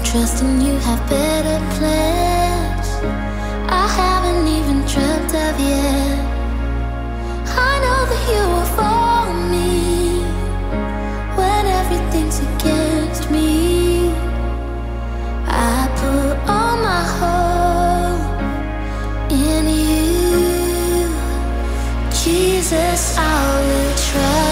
I'm trusting you have better plans. I haven't even dreamt of yet. I know that you will for me when everything's against me. I put all my hope in you, Jesus. I will trust.